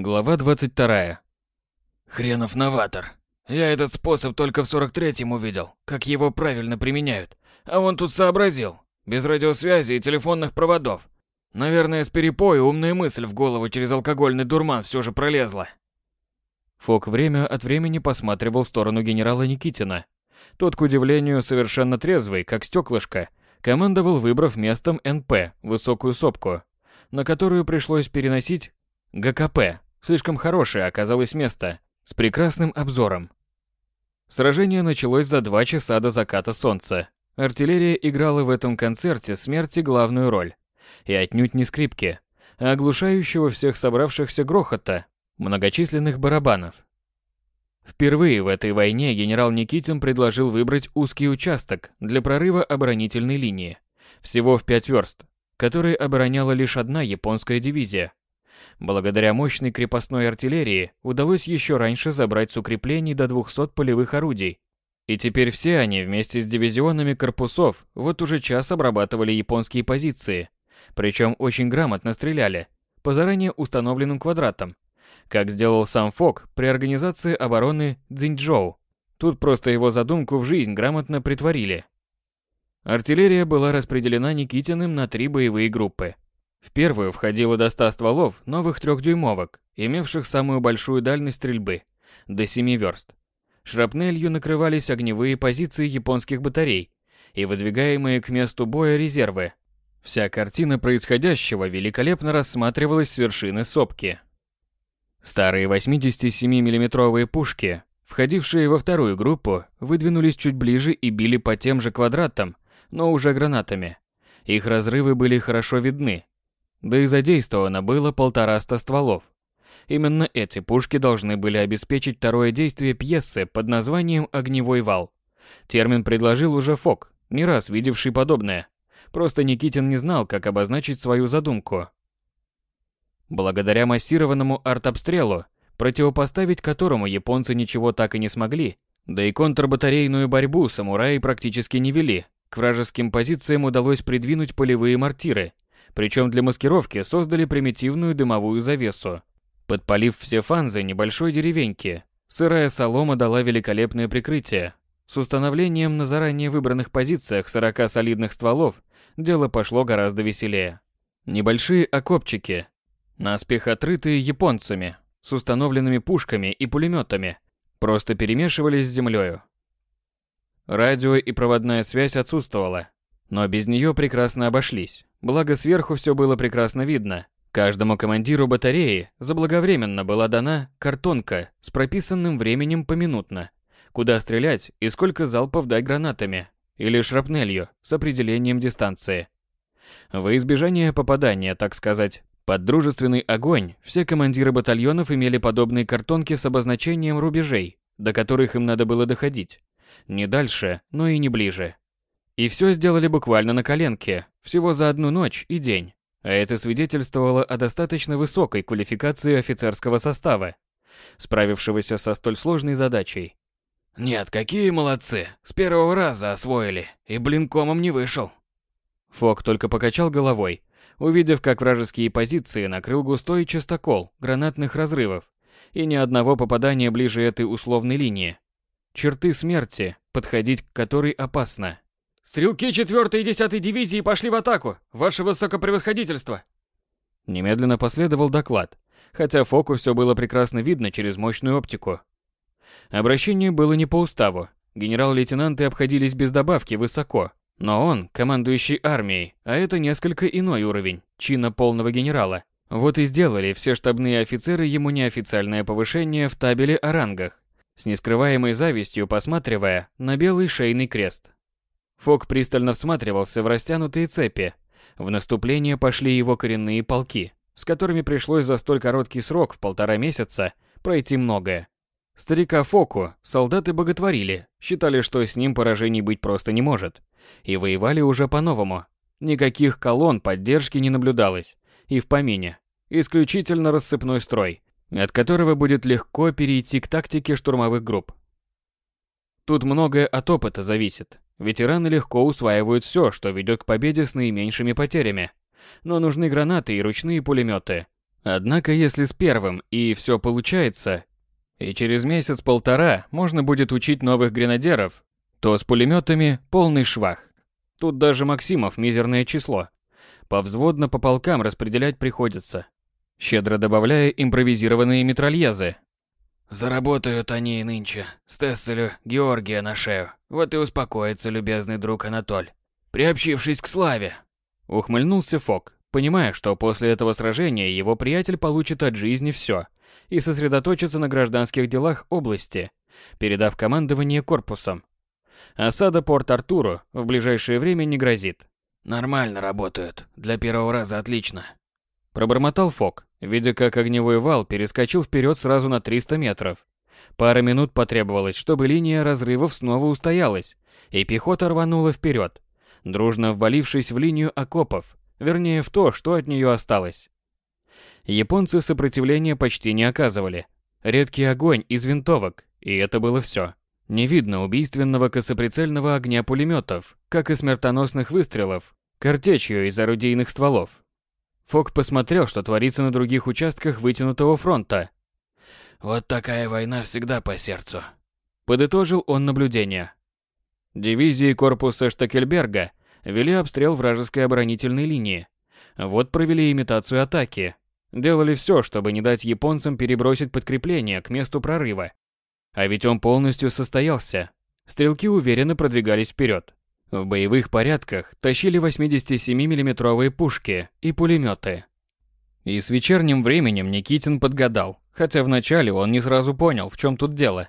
Глава 22. Хренов новатор. Я этот способ только в 43-м увидел, как его правильно применяют. А он тут сообразил. Без радиосвязи и телефонных проводов. Наверное, с перепою умная мысль в голову через алкогольный дурман все же пролезла. Фок время от времени посматривал в сторону генерала Никитина. Тот, к удивлению, совершенно трезвый, как стеклышко, командовал, выбрав местом НП, высокую сопку, на которую пришлось переносить ГКП, Слишком хорошее оказалось место, с прекрасным обзором. Сражение началось за два часа до заката солнца. Артиллерия играла в этом концерте смерти главную роль. И отнюдь не скрипки, а оглушающего всех собравшихся грохота, многочисленных барабанов. Впервые в этой войне генерал Никитин предложил выбрать узкий участок для прорыва оборонительной линии, всего в пять верст, который обороняла лишь одна японская дивизия, Благодаря мощной крепостной артиллерии удалось еще раньше забрать с укреплений до 200 полевых орудий. И теперь все они вместе с дивизионами корпусов вот уже час обрабатывали японские позиции. Причем очень грамотно стреляли, по заранее установленным квадратам, как сделал сам Фок при организации обороны Цзиньчжоу. Тут просто его задумку в жизнь грамотно притворили. Артиллерия была распределена Никитиным на три боевые группы – в первую входило до 100 стволов новых трехдюймовок, имевших самую большую дальность стрельбы – до 7 верст. Шрапнелью накрывались огневые позиции японских батарей и выдвигаемые к месту боя резервы. Вся картина происходящего великолепно рассматривалась с вершины сопки. Старые 87 миллиметровые пушки, входившие во вторую группу, выдвинулись чуть ближе и били по тем же квадратам, но уже гранатами. Их разрывы были хорошо видны, да и задействовано было полтораста стволов. Именно эти пушки должны были обеспечить второе действие пьесы под названием «Огневой вал». Термин предложил уже Фок, не раз видевший подобное. Просто Никитин не знал, как обозначить свою задумку. Благодаря массированному артобстрелу, противопоставить которому японцы ничего так и не смогли, да и контрбатарейную борьбу самураи практически не вели, к вражеским позициям удалось придвинуть полевые мортиры – причем для маскировки создали примитивную дымовую завесу. Подпалив все фанзы небольшой деревеньки, сырая солома дала великолепное прикрытие. С установлением на заранее выбранных позициях 40 солидных стволов дело пошло гораздо веселее. Небольшие окопчики, наспех отрытые японцами, с установленными пушками и пулеметами, просто перемешивались с землею. Радио и проводная связь отсутствовала, но без нее прекрасно обошлись. Благо сверху все было прекрасно видно. Каждому командиру батареи заблаговременно была дана картонка с прописанным временем поминутно, куда стрелять и сколько залпов дать гранатами или шрапнелью с определением дистанции. Во избежание попадания, так сказать, под дружественный огонь, все командиры батальонов имели подобные картонки с обозначением рубежей, до которых им надо было доходить. Не дальше, но и не ближе. И все сделали буквально на коленке, всего за одну ночь и день. А это свидетельствовало о достаточно высокой квалификации офицерского состава, справившегося со столь сложной задачей. «Нет, какие молодцы! С первого раза освоили, и блин комом не вышел!» Фок только покачал головой, увидев, как вражеские позиции накрыл густой частокол гранатных разрывов, и ни одного попадания ближе этой условной линии. Черты смерти, подходить к которой опасно. «Стрелки 4 и 10 дивизии пошли в атаку, ваше высокопревосходительство!» Немедленно последовал доклад, хотя Фоку все было прекрасно видно через мощную оптику. Обращение было не по уставу. Генерал-лейтенанты обходились без добавки высоко, но он, командующий армией, а это несколько иной уровень, чина полного генерала. Вот и сделали все штабные офицеры ему неофициальное повышение в табеле о рангах, с нескрываемой завистью посматривая на белый шейный крест. Фок пристально всматривался в растянутые цепи. В наступление пошли его коренные полки, с которыми пришлось за столь короткий срок в полтора месяца пройти многое. Старика Фоку солдаты боготворили, считали, что с ним поражений быть просто не может. И воевали уже по-новому. Никаких колонн поддержки не наблюдалось. И в помине. Исключительно рассыпной строй, от которого будет легко перейти к тактике штурмовых групп. Тут многое от опыта зависит. Ветераны легко усваивают все, что ведет к победе с наименьшими потерями. Но нужны гранаты и ручные пулеметы. Однако если с первым и все получается, и через месяц-полтора можно будет учить новых гренадеров, то с пулеметами полный швах. Тут даже Максимов мизерное число. Повзводно по полкам распределять приходится, щедро добавляя импровизированные метрольезы. Заработают они и нынче. Стесселю Георгия на шею. Вот и успокоится любезный друг Анатоль, приобщившись к славе. Ухмыльнулся Фок, понимая, что после этого сражения его приятель получит от жизни все и сосредоточится на гражданских делах области, передав командование корпусом. Осада Порт-Артуру в ближайшее время не грозит. Нормально работают. Для первого раза отлично. Пробормотал Фок, видя, как огневой вал перескочил вперед сразу на 300 метров. Пара минут потребовалось, чтобы линия разрывов снова устоялась, и пехота рванула вперед, дружно ввалившись в линию окопов, вернее в то, что от нее осталось. Японцы сопротивления почти не оказывали. Редкий огонь из винтовок, и это было все. Не видно убийственного косоприцельного огня пулеметов, как и смертоносных выстрелов, картечью из орудийных стволов. Фок посмотрел, что творится на других участках вытянутого фронта. «Вот такая война всегда по сердцу», — подытожил он наблюдение. Дивизии корпуса Штакельберга вели обстрел вражеской оборонительной линии. Вот провели имитацию атаки. Делали все, чтобы не дать японцам перебросить подкрепление к месту прорыва. А ведь он полностью состоялся. Стрелки уверенно продвигались вперед. В боевых порядках тащили 87 миллиметровые пушки и пулеметы. И с вечерним временем Никитин подгадал, хотя вначале он не сразу понял, в чем тут дело.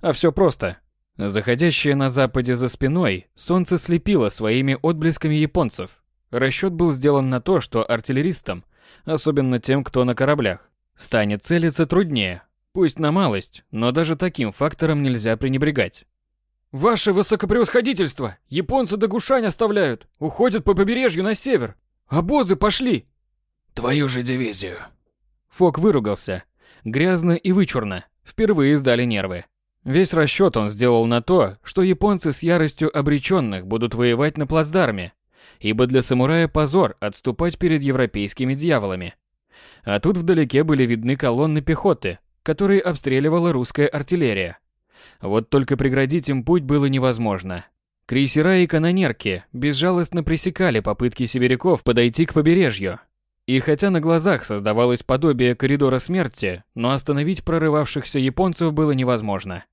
А все просто. Заходящее на западе за спиной, солнце слепило своими отблесками японцев. Расчет был сделан на то, что артиллеристам, особенно тем, кто на кораблях, станет целиться труднее. Пусть на малость, но даже таким фактором нельзя пренебрегать. «Ваше высокопревосходительство! Японцы до Гушань оставляют! Уходят по побережью на север! Обозы пошли!» «Твою же дивизию!» Фок выругался. Грязно и вычурно. Впервые сдали нервы. Весь расчет он сделал на то, что японцы с яростью обреченных будут воевать на плацдарме, ибо для самурая позор отступать перед европейскими дьяволами. А тут вдалеке были видны колонны пехоты, которые обстреливала русская артиллерия. Вот только преградить им путь было невозможно. Крейсера и канонерки безжалостно пресекали попытки сибиряков подойти к побережью. И хотя на глазах создавалось подобие коридора смерти, но остановить прорывавшихся японцев было невозможно.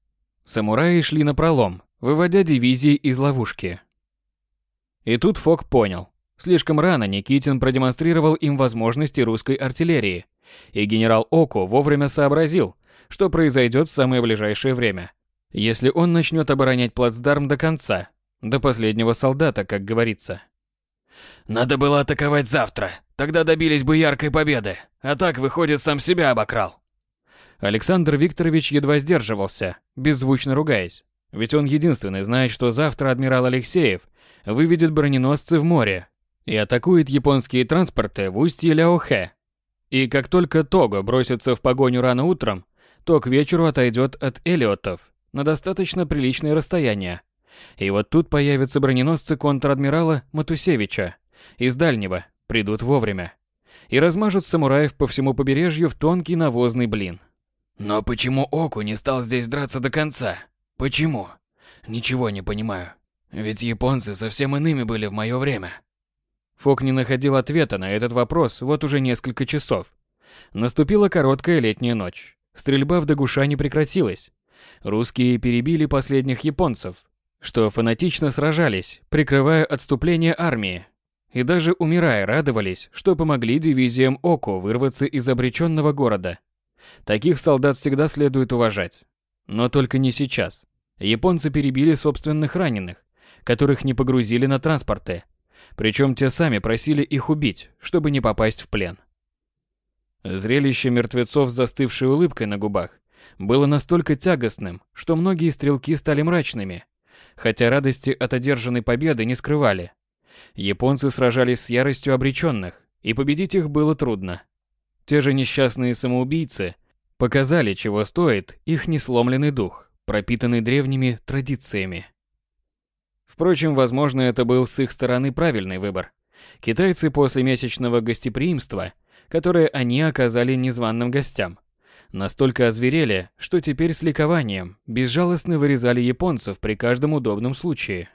Самураи шли на пролом, выводя дивизии из ловушки. И тут Фок понял. Слишком рано Никитин продемонстрировал им возможности русской артиллерии, и генерал Оку вовремя сообразил, что произойдет в самое ближайшее время. Если он начнет оборонять плацдарм до конца, до последнего солдата, как говорится. Надо было атаковать завтра, тогда добились бы яркой победы, а так, выходит, сам себя обокрал. Александр Викторович едва сдерживался, беззвучно ругаясь. Ведь он единственный знает, что завтра адмирал Алексеев выведет броненосцы в море и атакует японские транспорты в устье Ляохэ. И как только Того бросится в погоню рано утром, то к вечеру отойдет от Элиотов на достаточно приличное расстояние. И вот тут появятся броненосцы контр-адмирала Матусевича из Дальнего, придут вовремя. И размажут самураев по всему побережью в тонкий навозный блин. Но почему Оку не стал здесь драться до конца? Почему? Ничего не понимаю. Ведь японцы совсем иными были в мое время. Фок не находил ответа на этот вопрос вот уже несколько часов. Наступила короткая летняя ночь. Стрельба в Дагушане прекратилась. Русские перебили последних японцев, что фанатично сражались, прикрывая отступление армии. И даже умирая радовались, что помогли дивизиям Оку вырваться из обреченного города. Таких солдат всегда следует уважать. Но только не сейчас. Японцы перебили собственных раненых, которых не погрузили на транспорты. Причем те сами просили их убить, чтобы не попасть в плен. Зрелище мертвецов с застывшей улыбкой на губах было настолько тягостным, что многие стрелки стали мрачными, хотя радости от одержанной победы не скрывали. Японцы сражались с яростью обреченных, и победить их было трудно. Те же несчастные самоубийцы показали, чего стоит их несломленный дух, пропитанный древними традициями. Впрочем, возможно, это был с их стороны правильный выбор. Китайцы после месячного гостеприимства которые они оказали незваным гостям. Настолько озверели, что теперь с ликованием безжалостно вырезали японцев при каждом удобном случае.